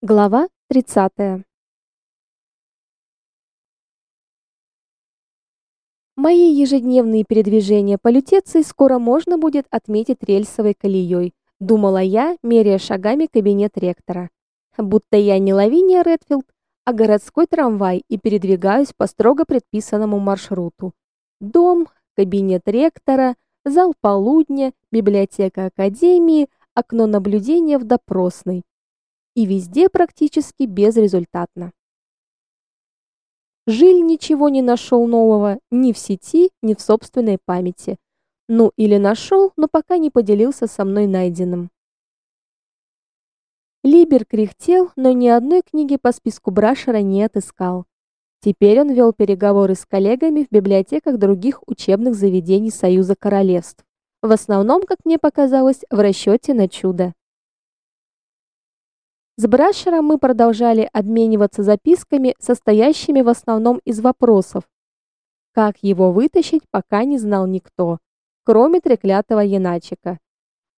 Глава 30. Мои ежедневные передвижения по Лютеции скоро можно будет отметить рельсовой колеей, думала я, меряя шагами кабинет ректора. Будто я не Лавиния Редфилд, а городской трамвай и передвигаюсь по строго предписанному маршруту. Дом, кабинет ректора, зал полудня, библиотека академии, окно наблюдения в допросной и везде практически безрезультатно. Жиль ничего не нашел нового ни в сети, ни в собственной памяти. Ну, или нашел, но пока не поделился со мной найденным. Либер кряхтел, но ни одной книги по списку Брашера не отыскал. Теперь он вел переговоры с коллегами в библиотеках других учебных заведений Союза королевств. В основном, как мне показалось, в расчете на чудо. С Брашером мы продолжали обмениваться записками, состоящими в основном из вопросов. Как его вытащить, пока не знал никто, кроме треклятого Яначика.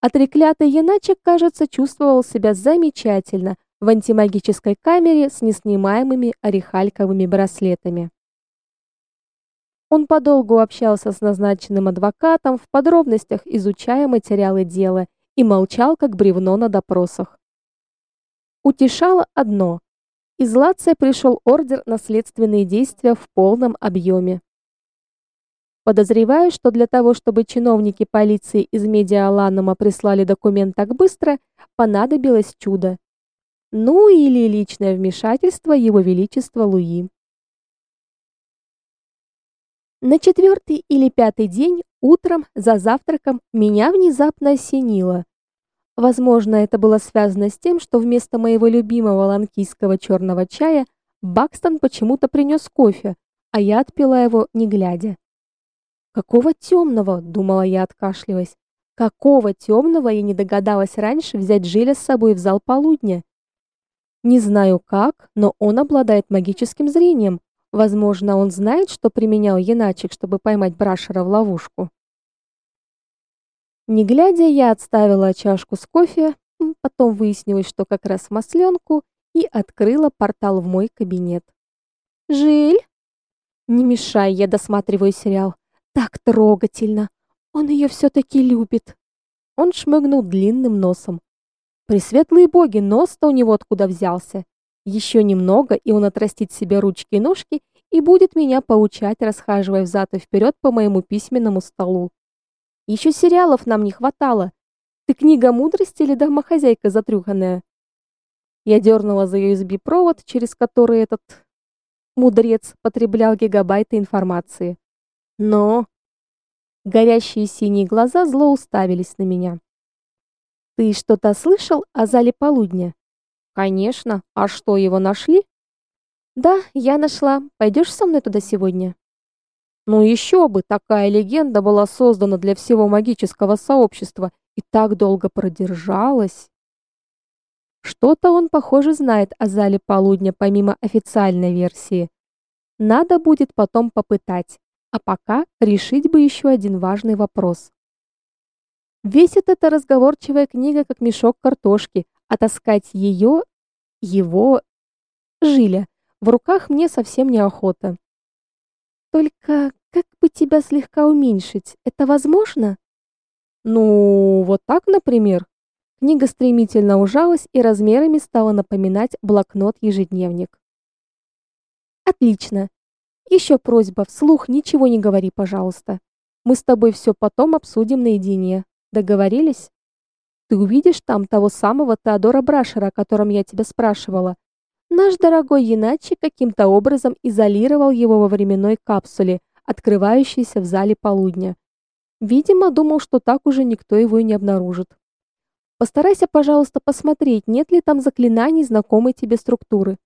А треклятый Яначик, кажется, чувствовал себя замечательно в антимагической камере с неснимаемыми орехальковыми браслетами. Он подолгу общался с назначенным адвокатом, в подробностях изучая материалы дела, и молчал, как бревно на допросах. Утешало одно: из Лация пришел ордер на следственные действия в полном объеме. Подозреваю, что для того, чтобы чиновники полиции из Медиаланума прислали документ так быстро, понадобилось чудо. Ну или личное вмешательство его величества Луи. На четвертый или пятый день утром за завтраком меня внезапно осенило. Возможно, это было связано с тем, что вместо моего любимого ланкийского черного чая Бакстон почему-то принес кофе, а я отпила его не глядя. Какого темного, думала я, откашливаясь. Какого темного я не догадалась раньше взять Жиля с собой в зал полудня? Не знаю как, но он обладает магическим зрением. Возможно, он знает, что применял Яначек, чтобы поймать Брашера в ловушку. Не глядя, я отставила чашку с кофе, потом выяснилось, что как раз масленку, и открыла портал в мой кабинет. Жиль, не мешай, я досматриваю сериал. Так трогательно. Он ее все таки любит. Он шмыгнул длинным носом. Пресветлые боги, нос-то у него откуда взялся? Еще немного, и он отрастит себе ручки и ножки и будет меня поучать, расхаживая взад и вперед по моему письменному столу. Еще сериалов нам не хватало. Ты книга мудрости или домохозяйка затрюханная? Я дернула за USB-провод, через который этот мудрец потреблял гигабайты информации. Но горящие синие глаза зло уставились на меня. Ты что-то слышал о зале полудня? Конечно. А что, его нашли? Да, я нашла. Пойдешь со мной туда сегодня? Ну еще бы, такая легенда была создана для всего магического сообщества и так долго продержалась. Что-то он, похоже, знает о зале полудня помимо официальной версии. Надо будет потом попытать, а пока решить бы еще один важный вопрос. Весит эта разговорчивая книга как мешок картошки, а таскать ее, его, жиля, в руках мне совсем неохота. Только как бы тебя слегка уменьшить? Это возможно? Ну, вот так, например. Книга стремительно ужалась и размерами стала напоминать блокнот-ежедневник. Отлично. Еще просьба, вслух ничего не говори, пожалуйста. Мы с тобой все потом обсудим наедине. Договорились? Ты увидишь там того самого Теодора Брашера, о котором я тебя спрашивала. Наш дорогой Яначи каким-то образом изолировал его во временной капсуле, открывающейся в зале полудня. Видимо, думал, что так уже никто его и не обнаружит. Постарайся, пожалуйста, посмотреть, нет ли там заклинаний знакомой тебе структуры.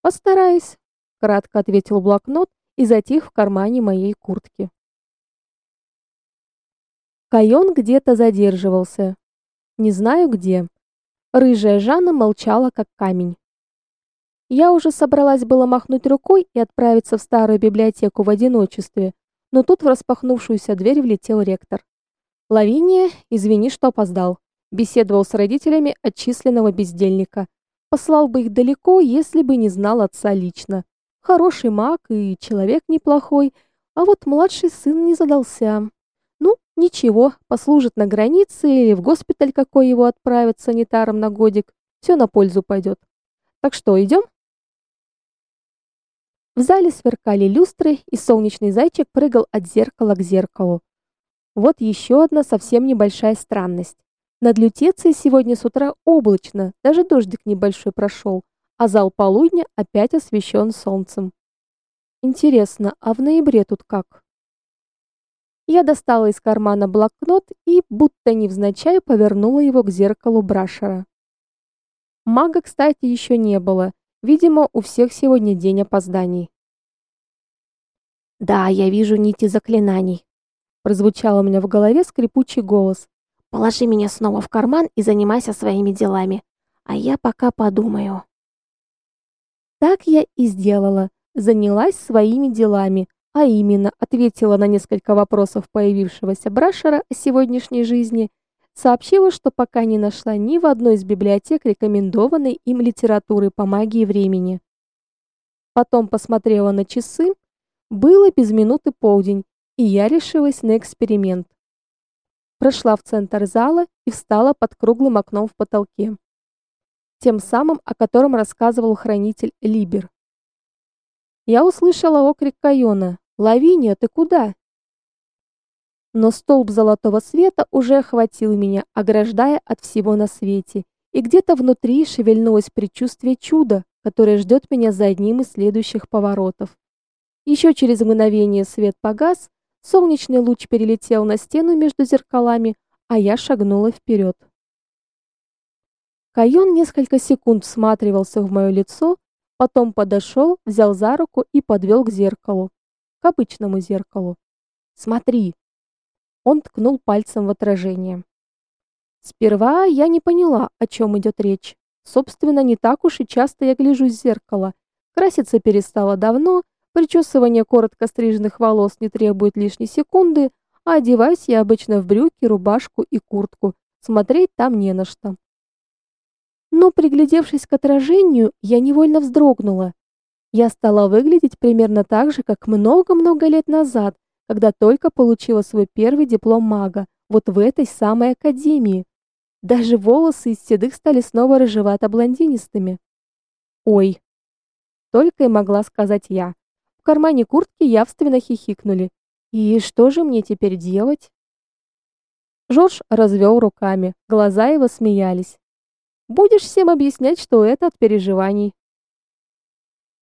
Постараюсь, кратко ответил блокнот и затих в кармане моей куртки. Кайон где-то задерживался. Не знаю где. Рыжая Жанна молчала как камень. Я уже собралась было махнуть рукой и отправиться в старую библиотеку в одиночестве, но тут в распахнувшуюся дверь влетел ректор. Лавиния, извини, что опоздал. Беседовал с родителями отчисленного бездельника. Послал бы их далеко, если бы не знал отца лично. Хороший маг и человек неплохой, а вот младший сын не задался. Ну, ничего, послужит на границе или в госпиталь какой его отправят санитаром на годик. Все на пользу пойдет. Так что, идем? В зале сверкали люстры, и солнечный зайчик прыгал от зеркала к зеркалу. Вот еще одна совсем небольшая странность. Над Лютецией сегодня с утра облачно, даже дождик небольшой прошел, а зал полудня опять освещен солнцем. Интересно, а в ноябре тут как? Я достала из кармана блокнот и, будто невзначай, повернула его к зеркалу Брашера. Мага, кстати, еще не было. Видимо, у всех сегодня день опозданий. Да, я вижу нити заклинаний, прозвучал у меня в голове скрипучий голос. Положи меня снова в карман и занимайся своими делами, а я пока подумаю. Так я и сделала. Занялась своими делами, а именно ответила на несколько вопросов появившегося Брашера о сегодняшней жизни, сообщила, что пока не нашла ни в одной из библиотек рекомендованной им литературы по магии времени. Потом посмотрела на часы. Было без минуты полдень, и я решилась на эксперимент. Прошла в центр зала и встала под круглым окном в потолке тем самым, о котором рассказывал хранитель Либер. Я услышала окрик Кайона: "Лавиния, ты куда?" Но столб золотого света уже охватил меня, ограждая от всего на свете, и где-то внутри шевельнулось предчувствие чуда, которое ждет меня за одним из следующих поворотов. Еще через мгновение свет погас, солнечный луч перелетел на стену между зеркалами, а я шагнула вперед. Кайон несколько секунд всматривался в мое лицо, потом подошел, взял за руку и подвел к зеркалу, к обычному зеркалу. Смотри. Он ткнул пальцем в отражение. Сперва я не поняла, о чем идет речь. Собственно, не так уж и часто я гляжу в зеркало. Краситься перестала давно, причесывание коротко стриженных волос не требует лишней секунды, а одеваюсь я обычно в брюки, рубашку и куртку. Смотреть там не на что. Но приглядевшись к отражению, я невольно вздрогнула. Я стала выглядеть примерно так же, как много-много лет назад, когда только получила свой первый диплом мага, вот в этой самой академии. Даже волосы из седых стали снова рыжевато-блондинистыми. Ой, только и могла сказать я. В кармане куртки явственно хихикнули. И что же мне теперь делать? Жорж развел руками, глаза его смеялись. Будешь всем объяснять, что это от переживаний.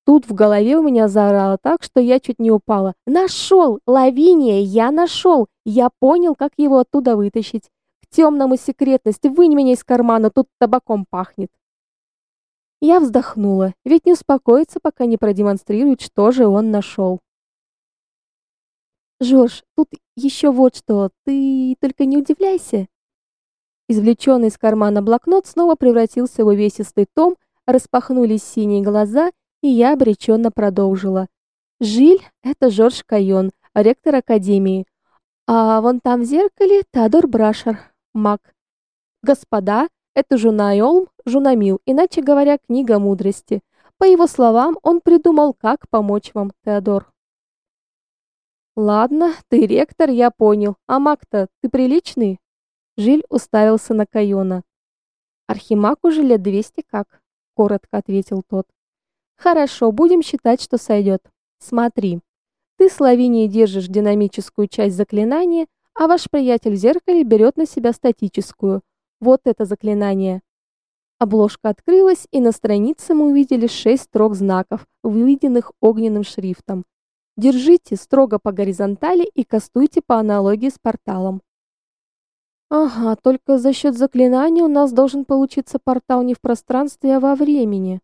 Тут в голове у меня заорало так, что я чуть не упала. Нашел! Лавиния, я нашел! Я понял, как его оттуда вытащить. К темному секретности, вынь меня из кармана, тут табаком пахнет. Я вздохнула, ведь не успокоится, пока не продемонстрирует, что же он нашел. Жорж, тут еще вот что, ты только не удивляйся. Извлеченный из кармана блокнот снова превратился в увесистый том, распахнулись синие глаза, и я обреченно продолжила. Жиль это Жорж Кайон, ректор академии. А вон там в зеркале Теодор Брашер, маг. Господа, это Жунайолм, Жунамил, иначе говоря, книга мудрости. По его словам, он придумал, как помочь вам, Теодор. Ладно, ты ректор, я понял. А маг-то ты приличный? Жиль уставился на Кайона. Архимаг уже лет двести как, коротко ответил тот. Хорошо, будем считать, что сойдет. Смотри. Ты с держишь динамическую часть заклинания, а ваш приятель в зеркале берет на себя статическую. Вот это заклинание. Обложка открылась, и на странице мы увидели шесть строк знаков, выведенных огненным шрифтом. Держите строго по горизонтали и кастуйте по аналогии с порталом. Ага, только за счет заклинания у нас должен получиться портал не в пространстве, а во времени,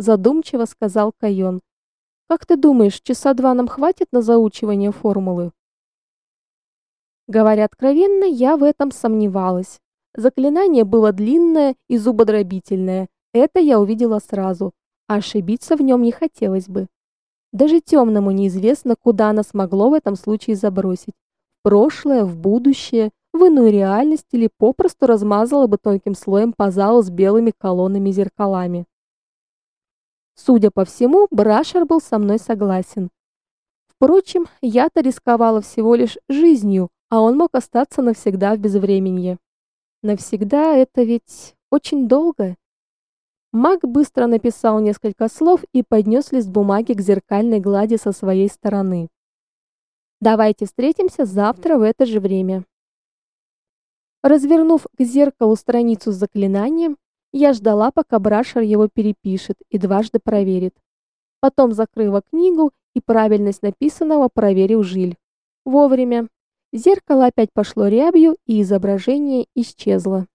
задумчиво сказал Кайон. Как ты думаешь, часа два нам хватит на заучивание формулы? Говоря откровенно, я в этом сомневалась. Заклинание было длинное и зубодробительное. Это я увидела сразу, а ошибиться в нем не хотелось бы. Даже темному неизвестно, куда нас могло в этом случае забросить. В прошлое, в будущее, в иную реальность или попросту размазала бы тонким слоем по залу с белыми колоннами-зеркалами. Судя по всему, Брашер был со мной согласен. Впрочем, я-то рисковала всего лишь жизнью, а он мог остаться навсегда в безвременье. Навсегда это ведь очень долго. Маг быстро написал несколько слов и поднес лист бумаги к зеркальной глади со своей стороны. Давайте встретимся завтра в это же время. Развернув к зеркалу страницу с заклинанием, я ждала, пока Брашер его перепишет и дважды проверит. Потом закрыла книгу и правильность написанного проверил Жиль. Вовремя. Зеркало опять пошло рябью, и изображение исчезло.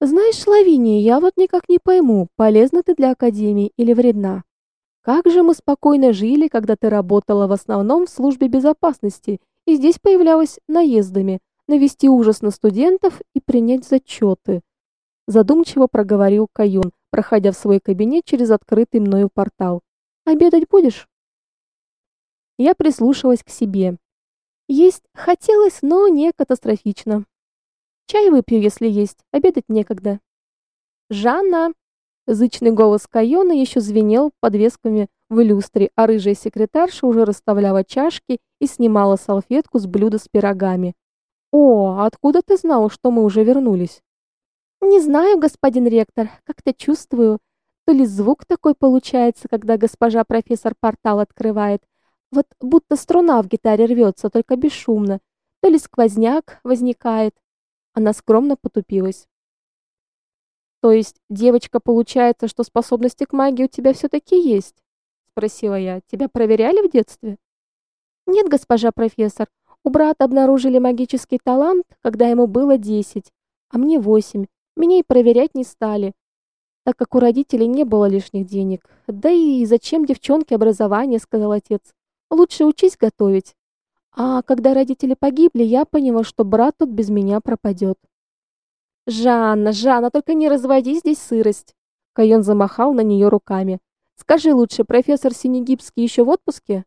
Знаешь, Лавиния, я вот никак не пойму, полезна ты для академии или вредна. Как же мы спокойно жили, когда ты работала в основном в службе безопасности и здесь появлялась наездами, навести ужас на студентов и принять зачеты. Задумчиво проговорил Каюн, проходя в свой кабинет через открытый мною портал. Обедать будешь? Я прислушалась к себе. Есть хотелось, но не катастрофично. Чай выпью, если есть, обедать некогда. Жанна, зычный голос Кайона еще звенел подвесками в люстре, а рыжая секретарша уже расставляла чашки и снимала салфетку с блюда с пирогами. О, откуда ты знал, что мы уже вернулись? Не знаю, господин ректор, как-то чувствую, то ли звук такой получается, когда госпожа профессор портал открывает, вот будто струна в гитаре рвется, только бесшумно, то ли сквозняк возникает. Она скромно потупилась. То есть, девочка, получается, что способности к магии у тебя все таки есть? спросила я. Тебя проверяли в детстве? Нет, госпожа профессор. У брата обнаружили магический талант, когда ему было десять, а мне восемь. Меня и проверять не стали, так как у родителей не было лишних денег. Да и зачем девчонке образование, сказал отец. Лучше учись готовить. А когда родители погибли, я поняла, что брат тут без меня пропадет. Жанна, Жанна, только не разводи здесь сырость. Кайон замахал на нее руками. Скажи лучше, профессор Синегибский еще в отпуске?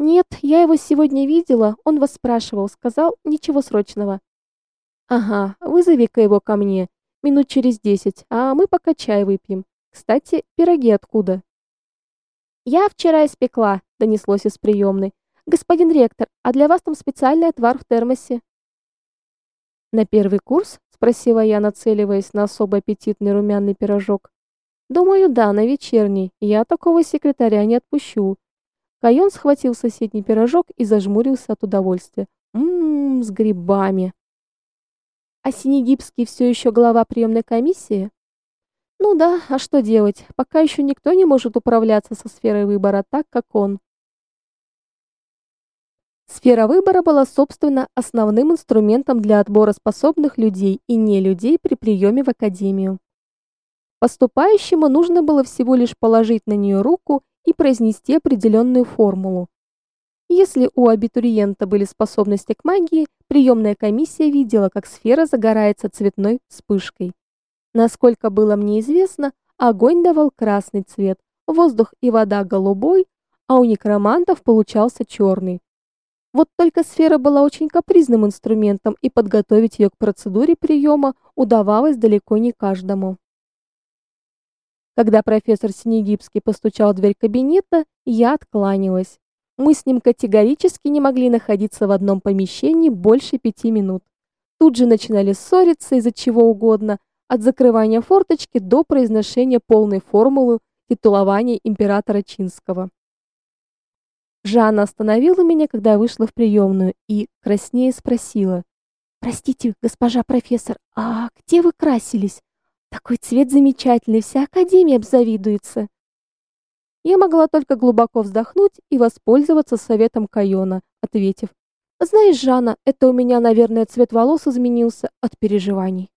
Нет, я его сегодня видела, он вас спрашивал, сказал, ничего срочного. Ага, вызови-ка его ко мне минут через десять, а мы пока чай выпьем. Кстати, пироги откуда? Я вчера испекла, донеслось из приемной. Господин ректор, а для вас там специальный отвар в термосе. На первый курс? спросила я, нацеливаясь на особо аппетитный румяный пирожок. Думаю, да, на вечерний. Я такого секретаря не отпущу. Кайон схватил соседний пирожок и зажмурился от удовольствия. Ммм, с грибами. А Синегибский все еще глава приемной комиссии? Ну да, а что делать? Пока еще никто не может управляться со сферой выбора так, как он. Сфера выбора была, собственно, основным инструментом для отбора способных людей и не людей при приеме в академию. Поступающему нужно было всего лишь положить на нее руку и произнести определенную формулу. Если у абитуриента были способности к магии, приемная комиссия видела, как сфера загорается цветной вспышкой. Насколько было мне известно, огонь давал красный цвет, воздух и вода голубой, а у некромантов получался черный. Вот только сфера была очень капризным инструментом, и подготовить ее к процедуре приема удавалось далеко не каждому. Когда профессор Синегибский постучал в дверь кабинета, я откланялась. Мы с ним категорически не могли находиться в одном помещении больше пяти минут. Тут же начинали ссориться из-за чего угодно, от закрывания форточки до произношения полной формулы титулования императора Чинского. Жанна остановила меня, когда я вышла в приемную, и краснее спросила: "Простите, госпожа профессор, а где вы красились? Такой цвет замечательный, вся академия обзавидуется. Я могла только глубоко вздохнуть и воспользоваться советом Кайона, ответив: "Знаешь, Жанна, это у меня, наверное, цвет волос изменился от переживаний".